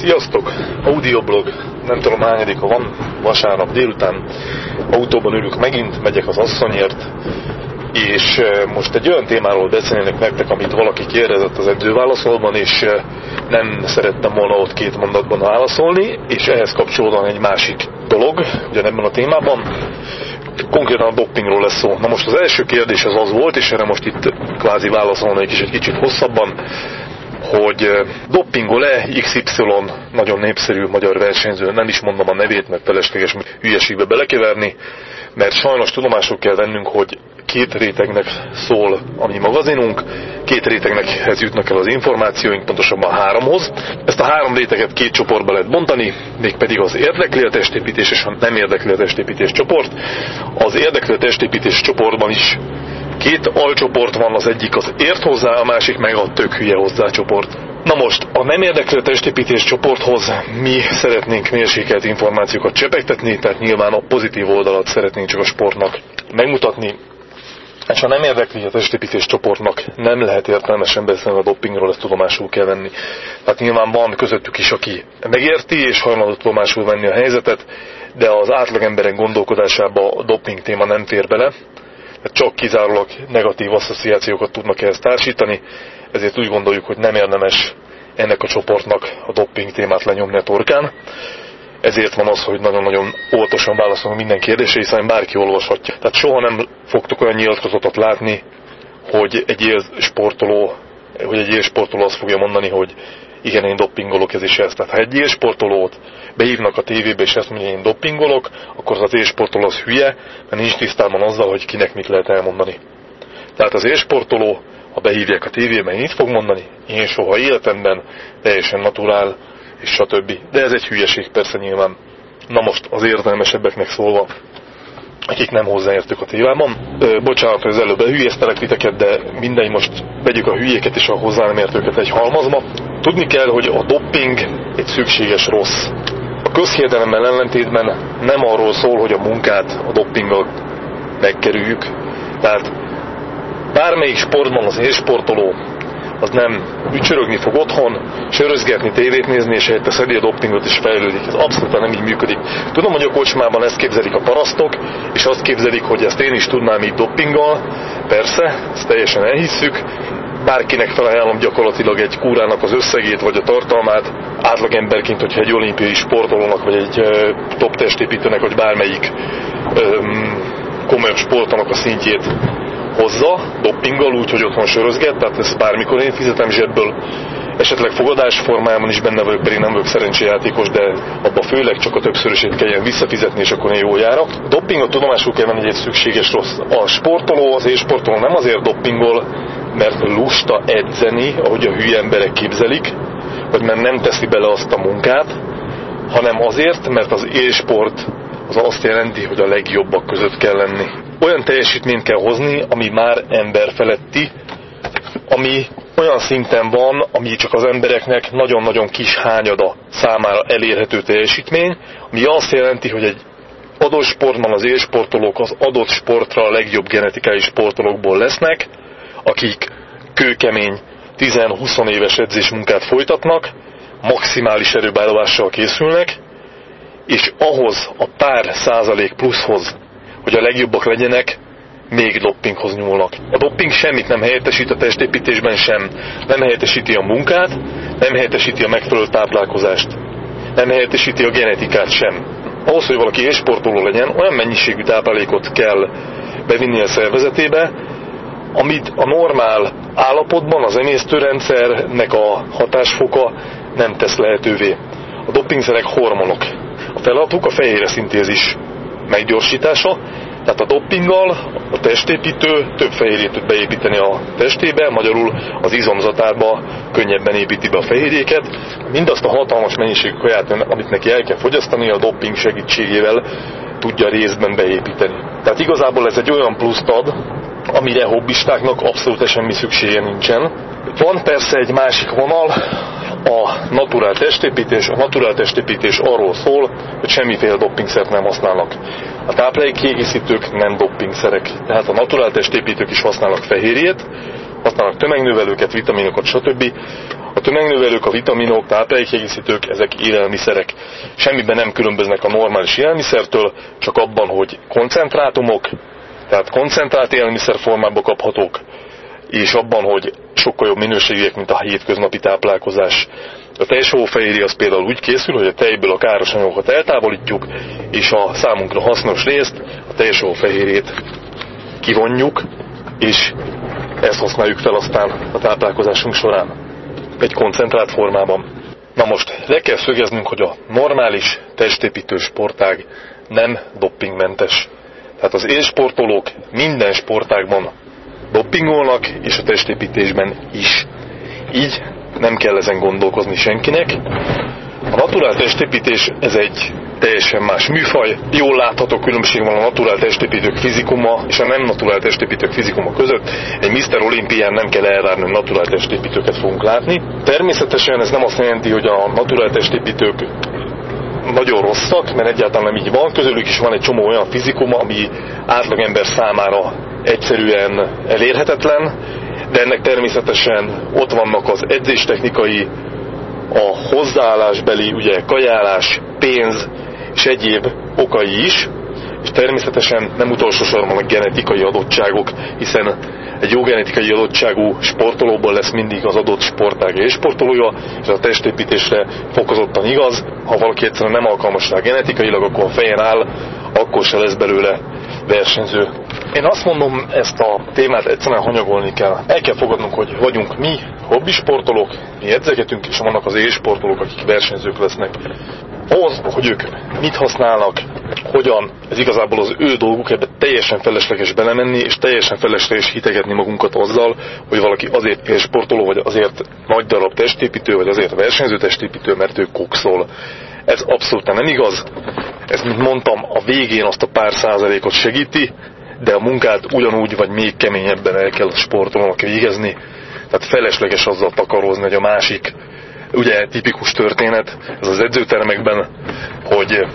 Sziasztok! Audioblog, nem tudom hányadika van, vasárnap délután autóban ülök megint, megyek az asszonyért, és most egy olyan témáról beszélnek nektek, amit valaki kérdezett az edzőválaszolban, és nem szerettem volna ott két mondatban válaszolni, és ehhez kapcsolódóan egy másik dolog, ebben a témában, konkrétan a dopingról lesz szó. Na most az első kérdés az az volt, és erre most itt kvázi válaszolnék is egy kicsit hosszabban, hogy doppingol-e XY nagyon népszerű magyar versenyző, nem is mondom a nevét, mert felesleges hülyeségbe belekeverni, mert sajnos tudomásul kell vennünk, hogy két rétegnek szól a mi magazinunk, két rétegnek jutnak el az információink, pontosabban háromhoz. Ezt a három réteget két csoportba lehet bontani, mégpedig az érdekli a testépítés és a nem érdekli a testépítés csoport. Az érdekli a testépítés csoportban is Két alcsoport van, az egyik az ért hozzá, a másik meg a tök hülye hozzá csoport. Na most, a nem érdeklő testépítés csoporthoz mi szeretnénk mérsékelt információkat csepegtetni, tehát nyilván a pozitív oldalat szeretnénk csak a sportnak megmutatni, és ha nem érdekli a testépítés csoportnak, nem lehet értelmesen beszélni a dopingról, ezt tudomásul kell venni. Tehát nyilván van közöttük is, aki megérti és hajlandó tudomásul venni a helyzetet, de az átlagemberek gondolkodásába a doping téma nem fér bele, csak kizárólag negatív asszociációkat tudnak ehhez társítani, ezért úgy gondoljuk, hogy nem érdemes ennek a csoportnak a dopping témát lenyomni a torkán. Ezért van az, hogy nagyon-nagyon óvatosan válaszolunk minden kérdésre, hiszen bárki olvashatja. Tehát soha nem fogtok olyan nyilatkozatot látni, hogy egy élsportoló, hogy egy élsportoló azt fogja mondani, hogy igen, én doppingolok, ez is ez. Tehát ha egy élsportolót beívnak a tévébe, és ezt mondja, én doppingolok, akkor az élsportoló az hülye, mert nincs tisztában azzal, hogy kinek mit lehet elmondani. Tehát az élsportoló, ha behívják a tévébe, mit fog mondani? Én soha életemben, teljesen naturál, és stb. De ez egy hülyeség persze nyilván. Na most az értelmesebbeknek szólva, akik nem hozzáértük a tévában. Ö, bocsánat, hogy az előbb hülyeztelek titeket, de mindegy, most vegyük a hülyéket és a hozzá nem értőket egy halmazba. Tudni kell, hogy a dopping egy szükséges rossz. A közhiedelemmel ellentétben nem arról szól, hogy a munkát a doppinggal megkerüljük. Tehát bármelyik sportban az élsportoló az nem ücsörögni fog otthon, sörözgetni, tévét nézni, és helyette szedi a dopingot és fejlődik. Ez abszolút nem így működik. Tudom, hogy a kocsmában ezt képzelik a parasztok, és azt képzelik, hogy ezt én is tudnám így doppinggal. Persze, ezt teljesen elhisszük. Bárkinek felajánlom gyakorlatilag egy kúrának az összegét vagy a tartalmát, átlagemberként, hogyha egy olimpiai sportolónak, vagy egy top testépítőnek, vagy bármelyik öm, komolyabb sportolónak a szintjét hozza, doppinggal, úgy, hogy otthon sörözget, tehát ezt bármikor én fizetem zsebből, esetleg fogadás formájában is benne vagyok, pedig nem vagyok szerencséjátékos, de abba főleg csak a többszörösét kelljen visszafizetni, és akkor én jól járok. Doppingot tudomásul kell venni, hogy egy szükséges rossz. A sportoló, az sportoló nem azért doppingol, mert lusta edzeni, ahogy a hülye emberek képzelik, vagy mert nem teszi bele azt a munkát, hanem azért, mert az élsport az azt jelenti, hogy a legjobbak között kell lenni olyan teljesítményt kell hozni, ami már ember feletti, ami olyan szinten van, ami csak az embereknek nagyon-nagyon kis hányada számára elérhető teljesítmény, ami azt jelenti, hogy egy adott sportban az élsportolók az adott sportra a legjobb genetikai sportolókból lesznek, akik kőkemény 10-20 éves edzésmunkát folytatnak, maximális erőbeállomással készülnek, és ahhoz a pár százalék pluszhoz hogy a legjobbak legyenek, még doppinghoz nyúlnak. A dopping semmit nem helyettesít a testépítésben sem. Nem helyettesíti a munkát, nem helyettesíti a megfelelő táplálkozást. Nem helyettesíti a genetikát sem. Ahhoz, hogy valaki élsportoló legyen, olyan mennyiségű táplálékot kell bevinni a szervezetébe, amit a normál állapotban az emésztőrendszernek a hatásfoka nem tesz lehetővé. A dopingszerek hormonok. A feladatuk a fehérje szintézis meggyorsítása, tehát a doppinggal a testépítő több fehérjét tud beépíteni a testébe, magyarul az izomzatába könnyebben építi be a fehérjéket. Mindazt a hatalmas mennyiségű kaját, amit neki el kell fogyasztani, a dopping segítségével tudja részben beépíteni. Tehát igazából ez egy olyan pluszt ad, amire hobbistáknak abszolút semmi szüksége nincsen. Van persze egy másik vonal, a naturál testépítés. A naturál testépítés arról szól, hogy semmiféle doppingszert nem használnak. A kiegészítők nem doppingszerek. Tehát a naturál testépítők is használnak fehérjét, használnak tömegnövelőket, vitaminokat, stb. A tömegnövelők, a vitaminok, táplálékkiegészítők, ezek élelmiszerek. Semmiben nem különböznek a normális élelmiszertől, csak abban, hogy koncentrátumok, tehát koncentrált élelmiszer formában kaphatók, és abban, hogy sokkal jobb minőségűek, mint a hétköznapi táplálkozás. A tejsavófehérje az például úgy készül, hogy a tejből a káros anyagokat eltávolítjuk, és a számunkra hasznos részt, a tejsavófehérjét kivonjuk, és ezt használjuk fel aztán a táplálkozásunk során. Egy koncentrált formában. Na most, le kell szögeznünk, hogy a normális testépítő sportág nem doppingmentes. Tehát az élsportolók minden sportágban doppingolnak, és a testépítésben is. Így nem kell ezen gondolkozni senkinek. A naturál testépítés ez egy teljesen más műfaj. Jól látható különbség van a naturál testépítők fizikuma és a nem naturál testépítők fizikuma között. Egy Mr. Olimpián nem kell elvárni, hogy naturál testépítőket fogunk látni. Természetesen ez nem azt jelenti, hogy a naturál testépítők nagyon rosszak, mert egyáltalán nem így van. Közülük is van egy csomó olyan fizikuma, ami átlagember számára egyszerűen elérhetetlen, de ennek természetesen ott vannak az edzéstechnikai, a hozzáállásbeli, ugye kajálás, pénz és egyéb okai is, és természetesen nem utolsó sorban a genetikai adottságok, hiszen egy jó genetikai adottságú sportolóból lesz mindig az adott sportág és sportolója, és a testépítésre fokozottan igaz. Ha valaki egyszerűen nem alkalmas rá genetikailag, akkor a fejen áll, akkor se lesz belőle versenyző. Én azt mondom, ezt a témát egyszerűen hanyagolni kell. El kell fogadnunk, hogy vagyunk mi hobbi sportolók, mi edzegetünk, és vannak az élsportolók, akik versenyzők lesznek. Ahhoz, hogy ők mit használnak, hogyan, ez igazából az ő dolguk, ebbe teljesen felesleges belemenni, és teljesen felesleges hitegetni magunkat azzal, hogy valaki azért élsportoló, vagy azért nagy darab testépítő, vagy azért versenyző testépítő, mert ő kokszol. Ez abszolút nem igaz. Ez, mint mondtam, a végén azt a pár százalékot segíti, de a munkát ugyanúgy vagy még keményebben el kell a sportolónak végezni. Tehát felesleges azzal takarózni, hogy a másik, ugye tipikus történet, ez az edzőtermekben, hogy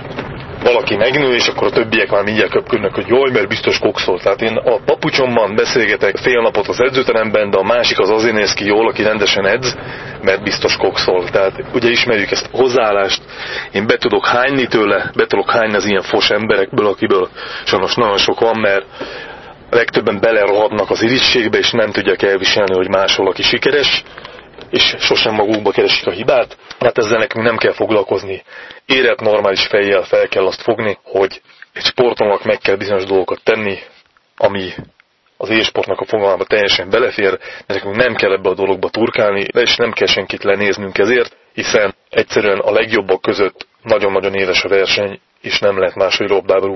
valaki megnő, és akkor a többiek már mindjárt köpködnek, hogy jaj, mert biztos kokszol. Tehát én a papucsomban beszélgetek fél napot az edzőteremben, de a másik az azért néz ki jól, aki rendesen edz, mert biztos kokszol. Tehát ugye ismerjük ezt a hozzáállást, én be tudok hányni tőle, be tudok hányni az ilyen fos emberekből, akiből sajnos nagyon sok van, mert legtöbben belerohadnak az irigységbe, és nem tudják elviselni, hogy máshol aki sikeres, és sosem magukba keresik a hibát, hát ezzel nekünk nem kell foglalkozni. Érett normális fejjel fel kell azt fogni, hogy egy sportolónak meg kell bizonyos dolgokat tenni, ami az élsportnak a fogalmába teljesen belefér, nekünk nem kell ebbe a dologba turkálni, és nem kell senkit lenéznünk ezért, hiszen egyszerűen a legjobbak között nagyon-nagyon éles a verseny, és nem lehet máshogy robdába